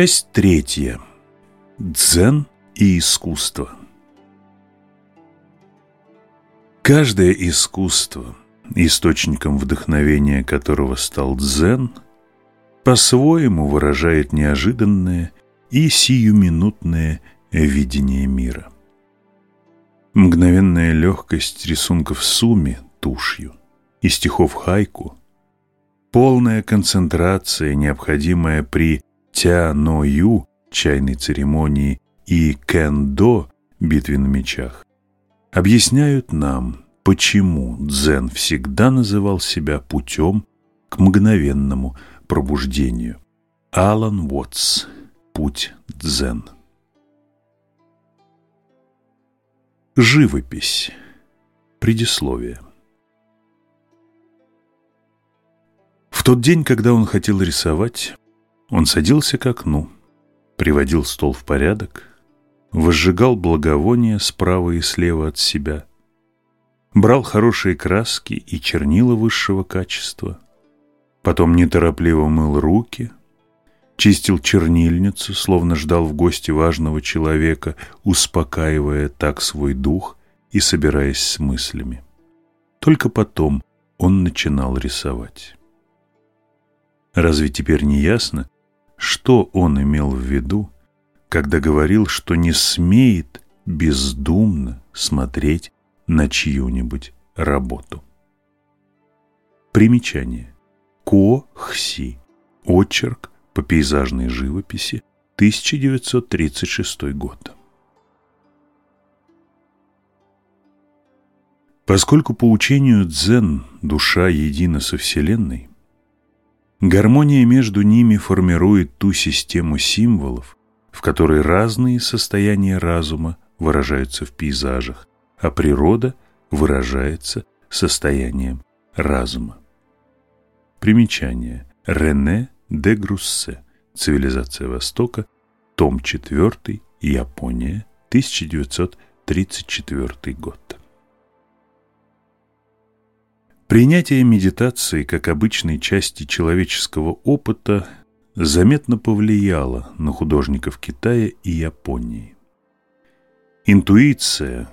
Часть третья. Дзен и искусство. Каждое искусство, источником вдохновения которого стал дзен, по-своему выражает неожиданное и сиюминутное видение мира. Мгновенная легкость рисунков суми тушью и стихов хайку, полная концентрация, необходимая при тя-но-ю чайной церемонии и кэндо битве на мечах, объясняют нам, почему дзен всегда называл себя путем к мгновенному пробуждению. Алан Уотс. Путь дзен. Живопись. Предисловие. В тот день, когда он хотел рисовать, он садился к окну, приводил стол в порядок, возжигал благовония справа и слева от себя, брал хорошие краски и чернила высшего качества, потом неторопливо мыл руки, чистил чернильницу, словно ждал в гости важного человека, успокаивая так свой дух и собираясь с мыслями. Только потом он начинал рисовать. Разве теперь не ясно, что он имел в виду, когда говорил, что не смеет бездумно смотреть на чью-нибудь работу. Примечание. Ко-Хси. Очерк по пейзажной живописи, 1936 год. Поскольку по учению дзен душа едина со Вселенной, гармония между ними формирует ту систему символов, в которой разные состояния разума выражаются в пейзажах, а природа выражается состоянием разума. Примечание. Рене де Груссе. Цивилизация Востока. Том 4. Япония. 1934 год. Принятие медитации как обычной части человеческого опыта заметно повлияло на художников Китая и Японии. Интуиция,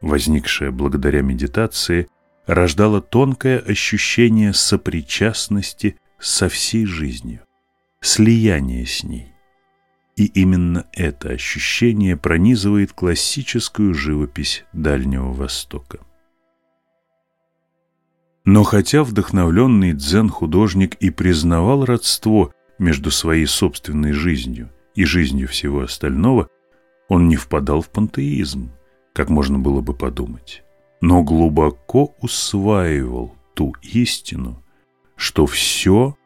возникшая благодаря медитации, рождала тонкое ощущение сопричастности со всей жизнью, слияния с ней. И именно это ощущение пронизывает классическую живопись Дальнего Востока. Но хотя вдохновленный дзен-художник и признавал родство между своей собственной жизнью и жизнью всего остального, он не впадал в пантеизм, как можно было бы подумать, но глубоко усваивал ту истину, что все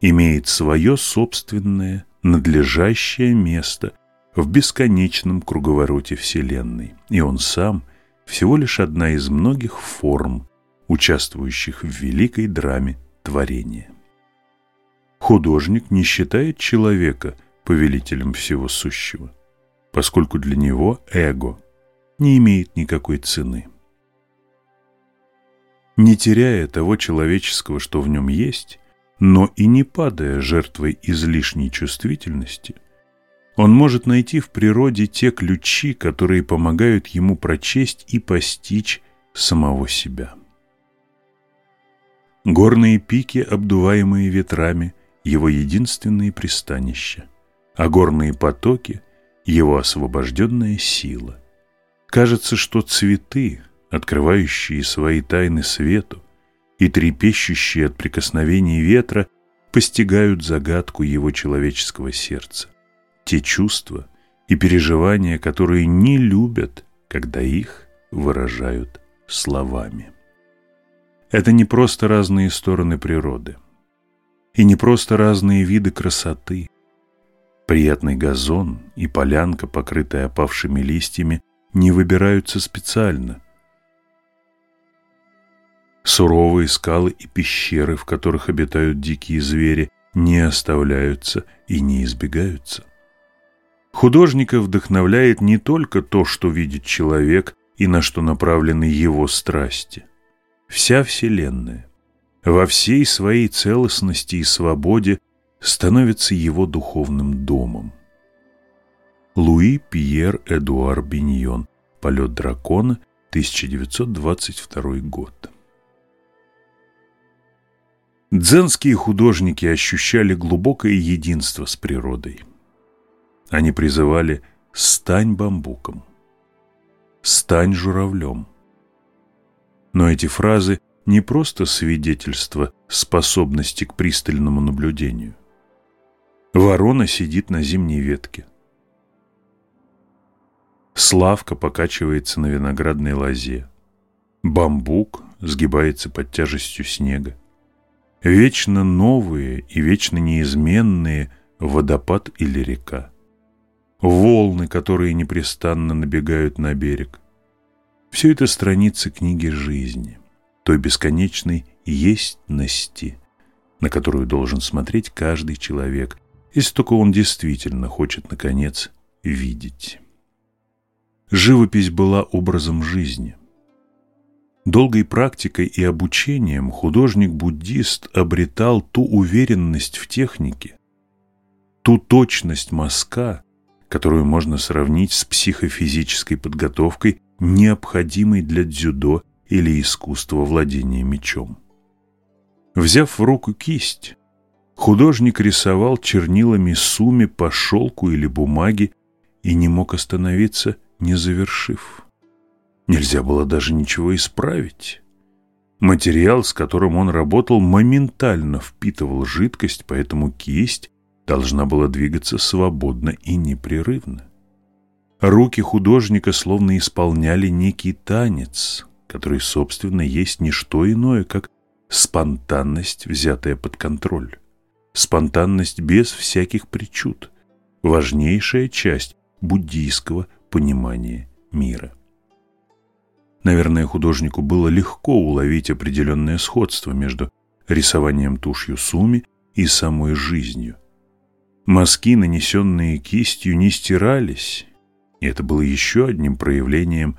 имеет свое собственное надлежащее место в бесконечном круговороте Вселенной, и он сам всего лишь одна из многих форм, участвующих в великой драме творения. Художник не считает человека повелителем всего сущего, поскольку для него эго не имеет никакой цены. Не теряя того человеческого, что в нем есть, но и не падая жертвой излишней чувствительности, он может найти в природе те ключи, которые помогают ему прочесть и постичь самого себя. Горные пики, обдуваемые ветрами, его единственные пристанища, а горные потоки – его освобожденная сила. Кажется, что цветы, открывающие свои тайны свету и трепещущие от прикосновений ветра, постигают загадку его человеческого сердца. Те чувства и переживания, которые не любят, когда их выражают словами. Это не просто разные стороны природы – и не просто разные виды красоты. Приятный газон и полянка, покрытая опавшими листьями, не выбираются специально. Суровые скалы и пещеры, в которых обитают дикие звери, не оставляются и не избегаются. Художника вдохновляет не только то, что видит человек и на что направлены его страсти. Вся Вселенная во всей своей целостности и свободе становится его духовным домом. Луи Пьер Эдуар Биньон. Полет дракона, 1922 год. Дзенские художники ощущали глубокое единство с природой. Они призывали «стань бамбуком», «стань журавлем». Но эти фразы не просто свидетельство способности к пристальному наблюдению. Ворона сидит на зимней ветке. Славка покачивается на виноградной лозе. Бамбук сгибается под тяжестью снега. Вечно новые и вечно неизменные водопад или река. Волны, которые непрестанно набегают на берег. Все это страницы книги жизни, той бесконечной естьности, на которую должен смотреть каждый человек, если только он действительно хочет, наконец, видеть. Живопись была образом жизни. Долгой практикой и обучением художник-буддист обретал ту уверенность в технике, ту точность мазка, которую можно сравнить с психофизической подготовкой, необходимой для дзюдо или искусства владения мечом. Взяв в руку кисть, художник рисовал чернилами суми по шелку или бумаге и не мог остановиться, не завершив. Нельзя было даже ничего исправить. Материал, с которым он работал, моментально впитывал жидкость, поэтому кисть должна была двигаться свободно и непрерывно. Руки художника словно исполняли некий танец, который, собственно, есть не что иное, как спонтанность, взятая под контроль. Спонтанность без всяких причуд. Важнейшая часть буддийского понимания мира. Наверное, художнику было легко уловить определенное сходство между рисованием тушью суми и самой жизнью. Мазки, нанесенные кистью, не стирались, и это было еще одним проявлением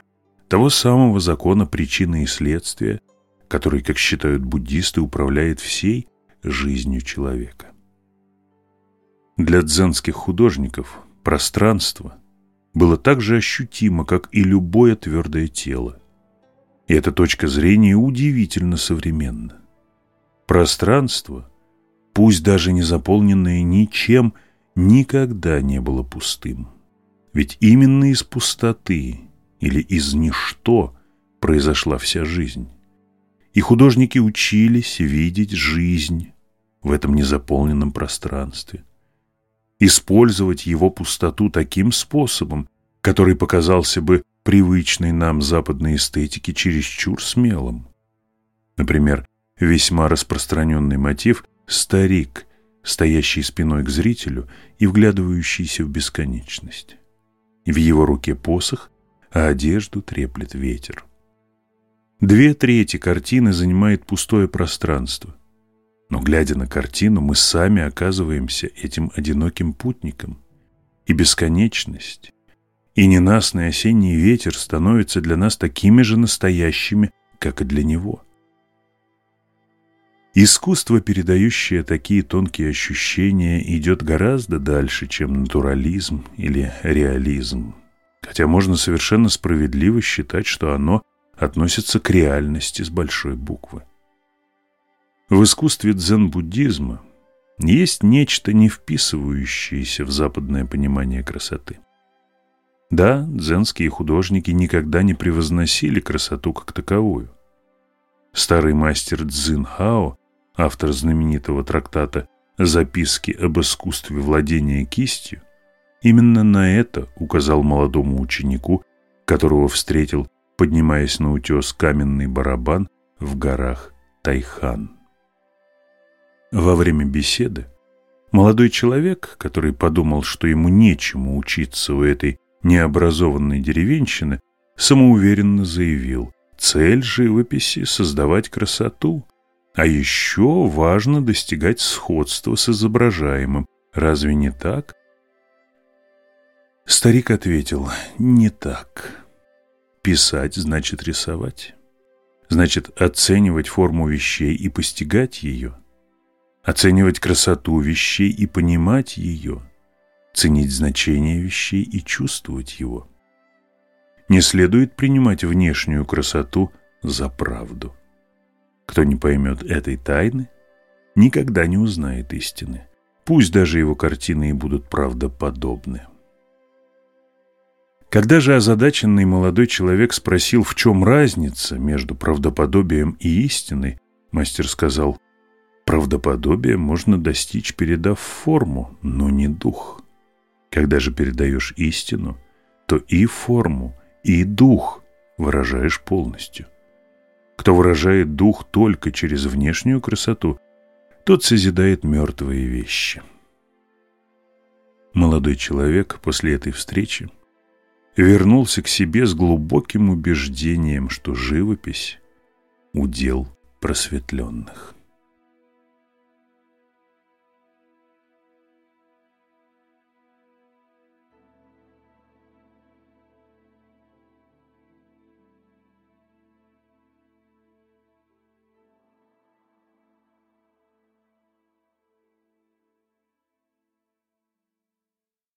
того самого закона причины и следствия, который, как считают буддисты, управляет всей жизнью человека. Для дзенских художников пространство было так же ощутимо, как и любое твердое тело. И эта точка зрения удивительно современна. Пространство, пусть даже не заполненное ничем, никогда не было пустым. Ведь именно из пустоты или из ничто произошла вся жизнь. И художники учились видеть жизнь в этом незаполненном пространстве. Использовать его пустоту таким способом, который показался бы привычной нам западной эстетике чересчур смелым. Например, весьма распространенный мотив «старик», стоящий спиной к зрителю и вглядывающийся в бесконечность. В его руке посох, а одежду треплет ветер. Две трети картины занимает пустое пространство. Но, глядя на картину, мы сами оказываемся этим одиноким путником. И бесконечность, и ненастный осенний ветер становятся для нас такими же настоящими, как и для него. Искусство, передающее такие тонкие ощущения, идет гораздо дальше, чем натурализм или реализм, хотя можно совершенно справедливо считать, что оно относится к реальности с большой буквы. В искусстве дзен-буддизма есть нечто, не вписывающееся в западное понимание красоты. Да, дзенские художники никогда не превозносили красоту как таковую. Старый мастер Цзин Хао, автор знаменитого трактата «Записки об искусстве владения кистью», именно на это указал молодому ученику, которого встретил, поднимаясь на утес каменный барабан в горах Тайхан. Во время беседы молодой человек, который подумал, что ему нечему учиться у этой необразованной деревенщины, самоуверенно заявил, цель живописи – создавать красоту, а еще важно достигать сходства с изображаемым. Разве не так? Старик ответил, не так. Писать значит рисовать. Значит оценивать форму вещей и постигать ее. оценивать красоту вещей и понимать ее, ценить значение вещей и чувствовать его. Не следует принимать внешнюю красоту за правду. Кто не поймет этой тайны, никогда не узнает истины. Пусть даже его картины и будут правдоподобны. Когда же озадаченный молодой человек спросил, в чем разница между правдоподобием и истиной, мастер сказал, правдоподобие можно достичь, передав форму, но не дух. Когда же передаешь истину, то и форму, и дух выражаешь полностью. Кто выражает дух только через внешнюю красоту, тот созидает мертвые вещи. Молодой человек после этой встречи вернулся к себе с глубоким убеждением, что живопись – удел просветленных.